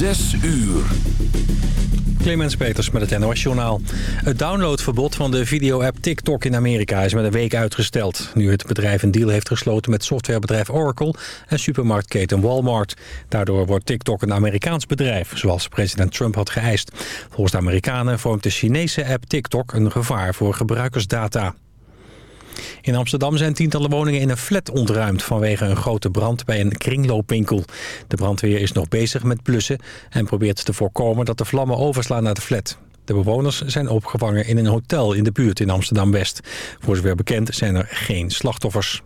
Zes uur. Clemens Peters met het NOS Journaal. Het downloadverbod van de video-app TikTok in Amerika is met een week uitgesteld. Nu het bedrijf een deal heeft gesloten met softwarebedrijf Oracle en supermarktketen Walmart. Daardoor wordt TikTok een Amerikaans bedrijf, zoals president Trump had geëist. Volgens de Amerikanen vormt de Chinese app TikTok een gevaar voor gebruikersdata. In Amsterdam zijn tientallen woningen in een flat ontruimd... vanwege een grote brand bij een kringloopwinkel. De brandweer is nog bezig met blussen... en probeert te voorkomen dat de vlammen overslaan naar de flat. De bewoners zijn opgevangen in een hotel in de buurt in Amsterdam-West. Voor zover bekend zijn er geen slachtoffers.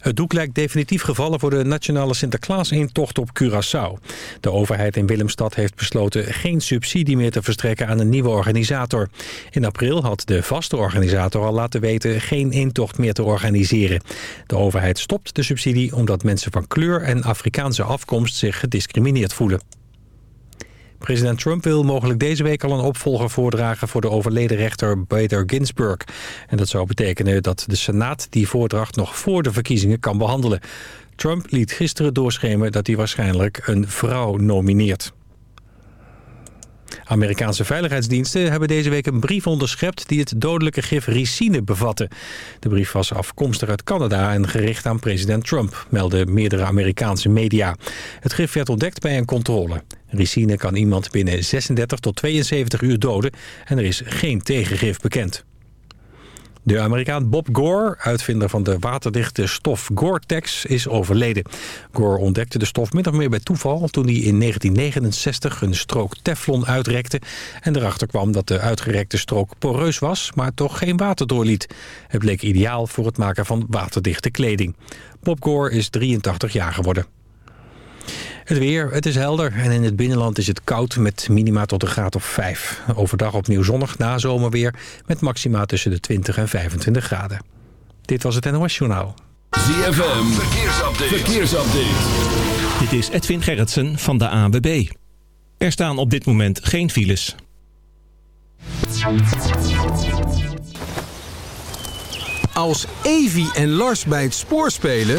Het doek lijkt definitief gevallen voor de nationale Sinterklaas-intocht op Curaçao. De overheid in Willemstad heeft besloten geen subsidie meer te verstrekken aan een nieuwe organisator. In april had de vaste organisator al laten weten geen intocht meer te organiseren. De overheid stopt de subsidie omdat mensen van kleur en Afrikaanse afkomst zich gediscrimineerd voelen. President Trump wil mogelijk deze week al een opvolger voordragen... voor de overleden rechter Bader Ginsburg. En dat zou betekenen dat de Senaat die voordracht nog voor de verkiezingen kan behandelen. Trump liet gisteren doorschemen dat hij waarschijnlijk een vrouw nomineert. Amerikaanse veiligheidsdiensten hebben deze week een brief onderschept die het dodelijke gif ricine bevatte. De brief was afkomstig uit Canada en gericht aan president Trump, melden meerdere Amerikaanse media. Het gif werd ontdekt bij een controle. Ricine kan iemand binnen 36 tot 72 uur doden en er is geen tegengif bekend. De Amerikaan Bob Gore, uitvinder van de waterdichte stof Gore-Tex, is overleden. Gore ontdekte de stof min of meer bij toeval toen hij in 1969 een strook teflon uitrekte en erachter kwam dat de uitgerekte strook poreus was, maar toch geen water doorliet. Het bleek ideaal voor het maken van waterdichte kleding. Bob Gore is 83 jaar geworden. Het weer, het is helder en in het binnenland is het koud met minima tot een graad of 5. Overdag opnieuw zonnig, na zomerweer met maxima tussen de 20 en 25 graden. Dit was het NOS Journaal. ZFM, verkeersupdate. verkeersupdate. Dit is Edwin Gerritsen van de ANWB. Er staan op dit moment geen files. Als Evi en Lars bij het spoor spelen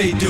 They do.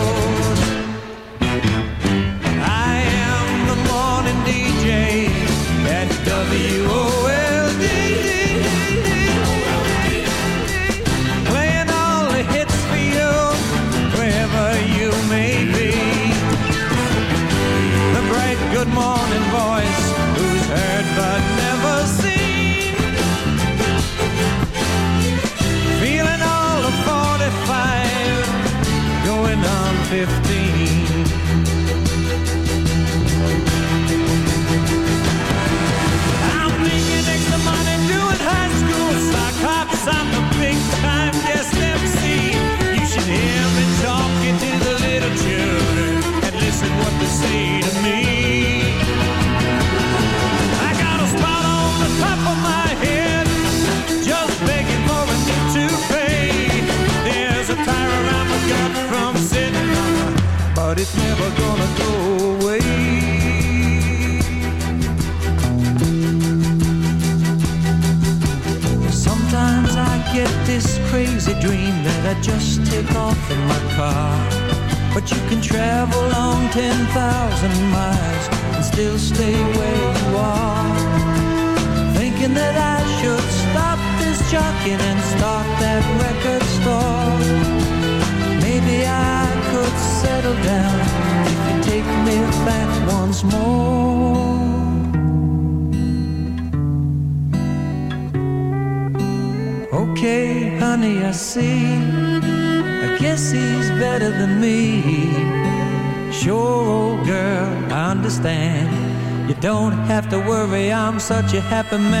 you. Happy man.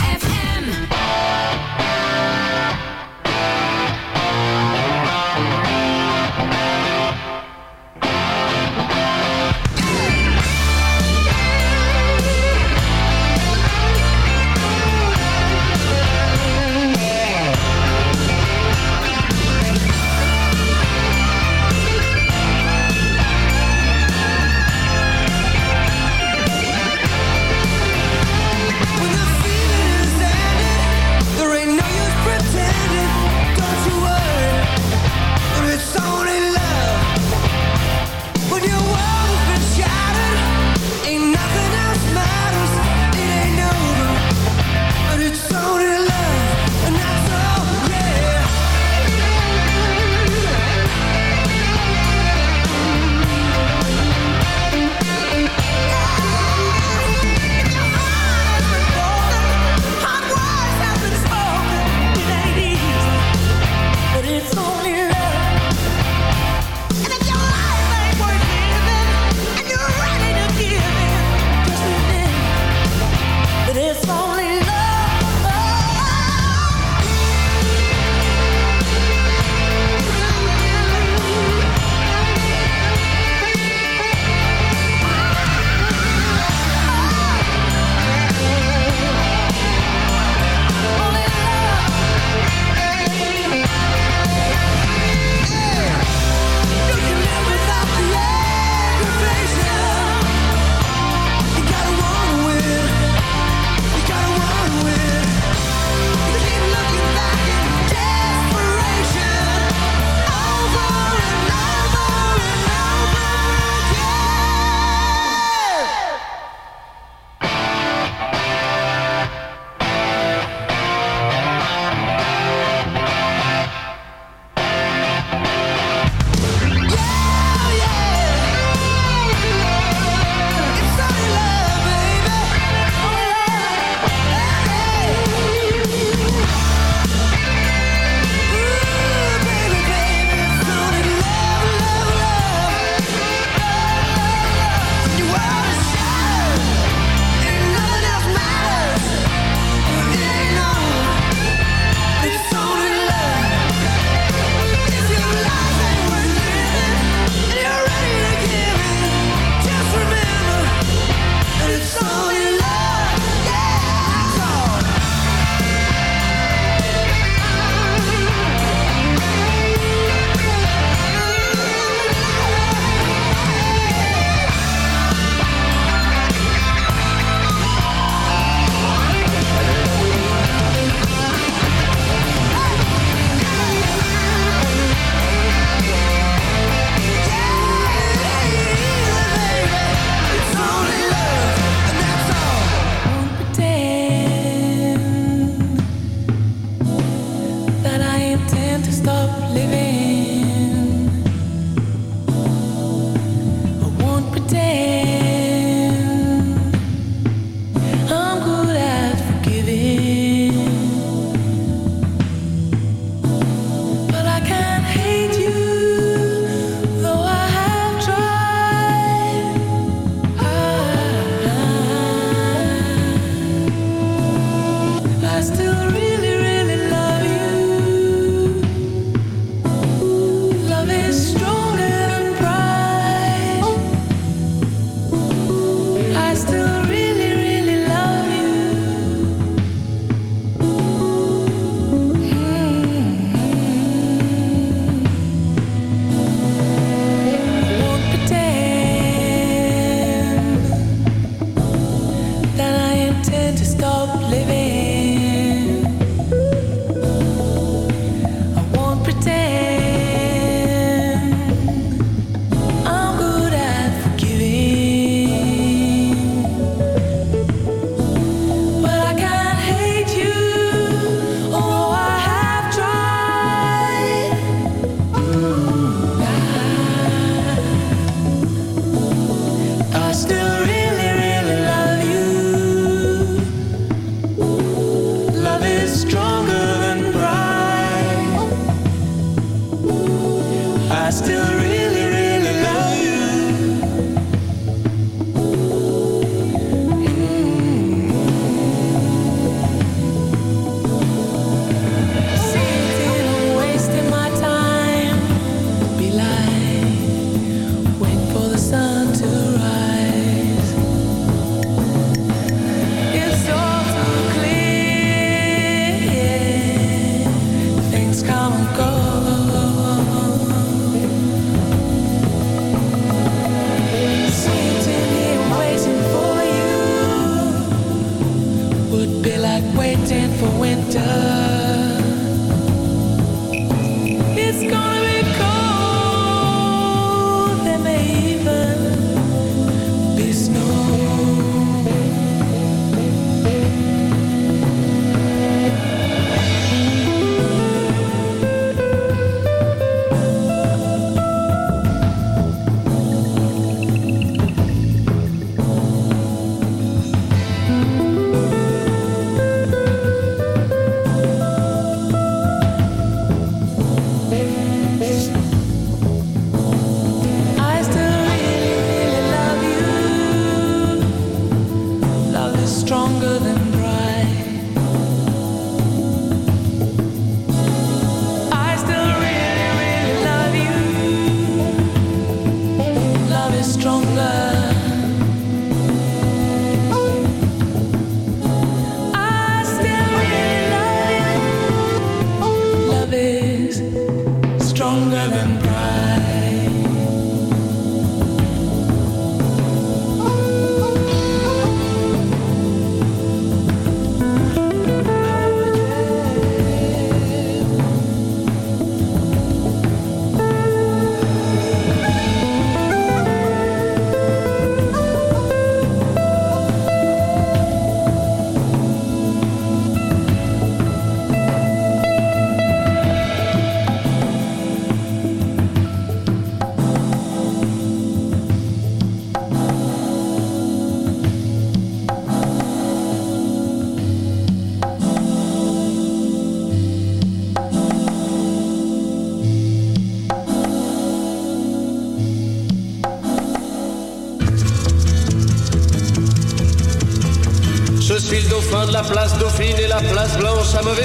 ça mauvais.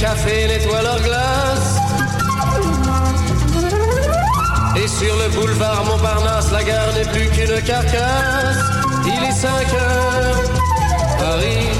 Cafés nettoient leurs glaces. Et sur le boulevard Montparnasse, la gare n'est plus qu'une carcasse. Il est 5 heures, Paris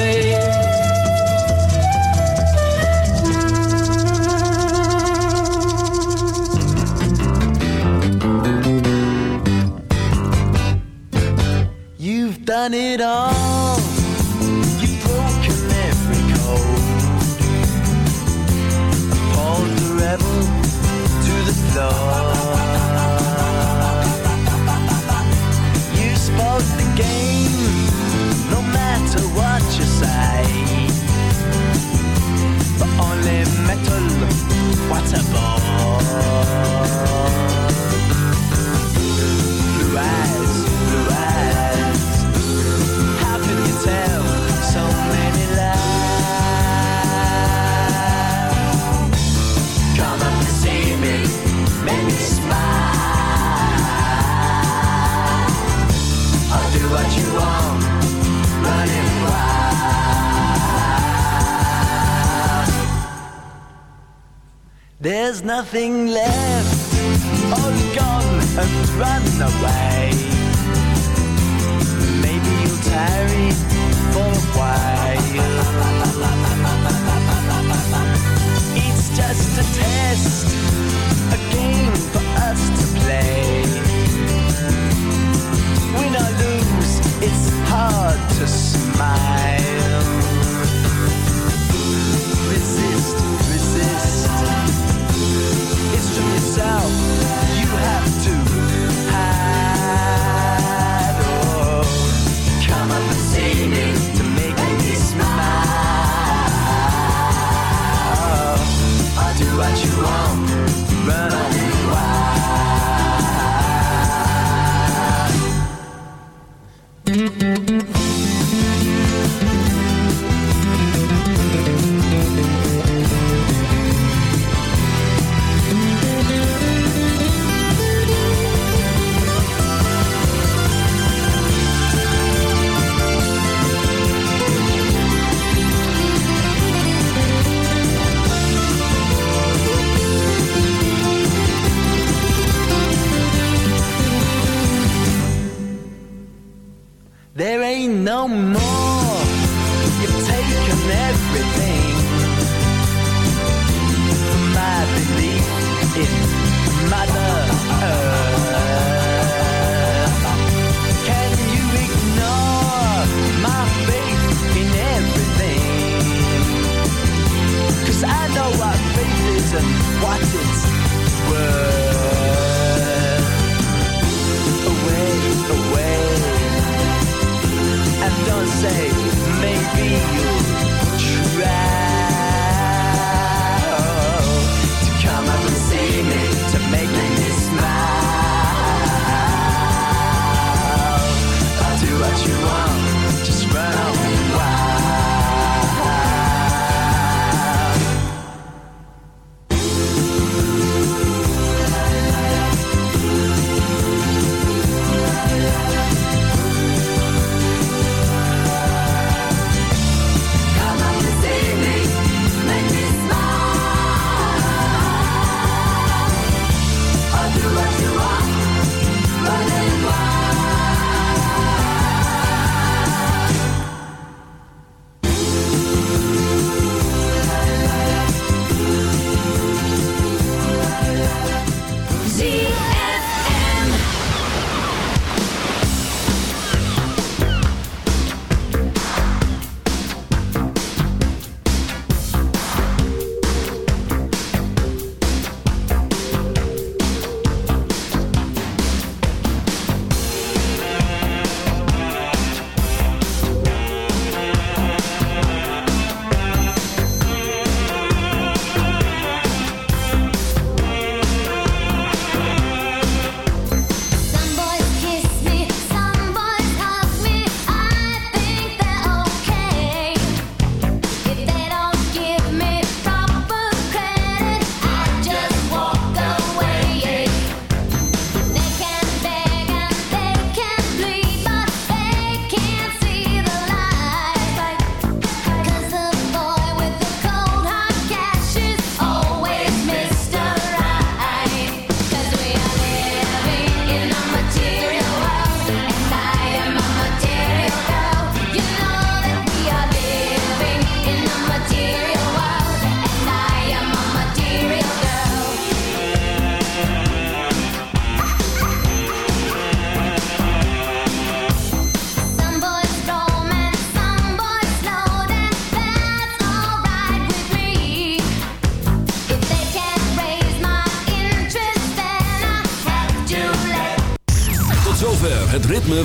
Done it all. Nothing